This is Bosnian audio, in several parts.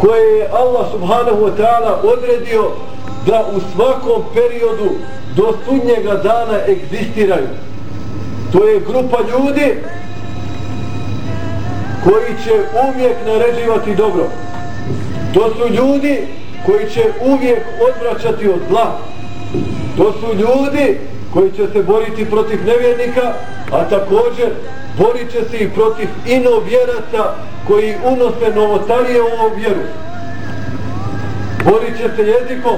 koje je Allah subhanahu wa ta'ala odredio da u svakom periodu do sudnjega dana egzistiraju. To je grupa ljudi koji će uvijek naređivati dobro. To su ljudi koji će uvijek odvraćati od zla. To su ljudi koji će se boriti protiv nevjernika, a također borit će se i protiv inovjeraca koji unose novotarije u ovu vjeru. Borit će se jezikom,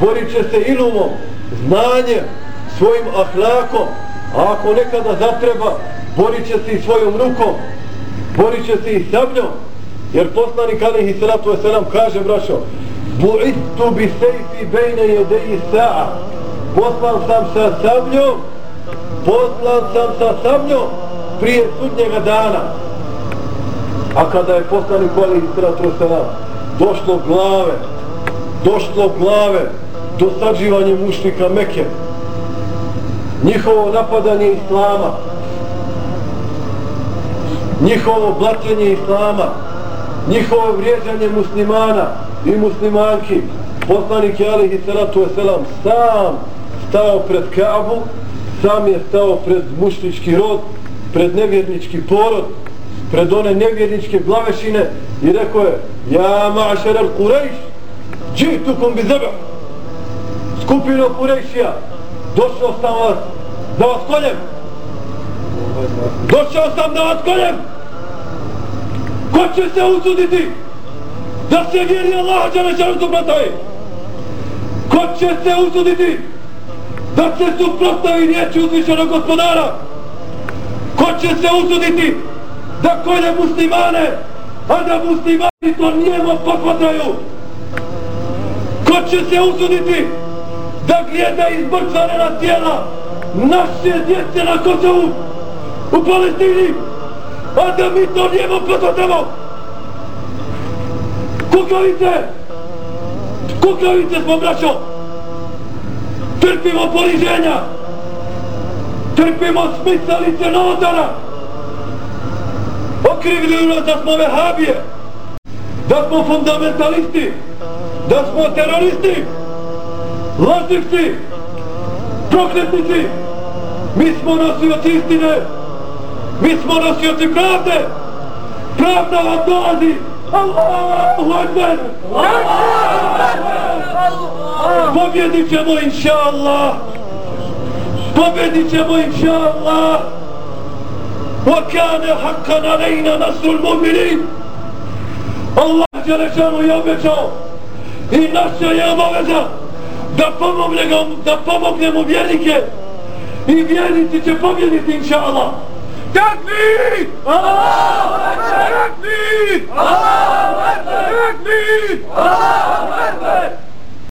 borit će se ilumom, znanjem, svojim ahlakom, a ako nekada zatreba, borit će se i svojom rukom, borit će se i sabljom, jer poslanik alihi salatu wasalam kaže, brašo, bu'istu bi sejfi bejne jedeji sa'a, poslan sam sa sabljom, poslan sam sa sabljom prije sudnjega dana. A kada je poslanik alihi salatu wasalam, došlo glave, došlo glave do sađivanja mušnika Mekke, njihovo napadanje islama, njihovo blaćenje islama, njihovo vrijeđanje muslimana i muslimanki, poslanik je alihi salatu wasalam sam stao pred Kaabu, sam je stao pred mušlički rod, pred nevjernički porod, pred one nevjerničke glavešine i rekao je Ja ma'ašar al-Quraysh, džihtukum bi zeba, skupino Qurayshija, došao sam vas da vas koljem. Došao sam da vas koljem. Ko će se usuditi da se vjeri Allah Đelešanu suprotavi ko će se usuditi da se suprotavi riječi uzvišenog gospodara ko će se usuditi da kolje muslimane a da muslimani to nijemo pokvatraju ko će se usuditi da gleda izbrčane tijela naše djece na Kosovu u Palestini a da mi to nijemo pototamo kukavice! Kukavice smo braćo! Trpimo poniženja. trpimo smisalice notara Okrivljuju nas da smo vehabije da smo fundamentalisti da smo teroristi laživci prokletnici mi smo nosioci istine mi smo nosioci pravde. Pravda vam dolazi. Allahu Akbar pobjedit ćemo inša Allah pobjedit ćemo inša Allah وكان حقا علينا نصر المؤمنين الله جل شانه je obećao i naša je obaveza da pomognemo, da pomognemo vjernike i vjernici će pobjediti inša Allah. Takbir! Allahu Akbar! Takbir! Allahu Akbar! Takbir! Allahu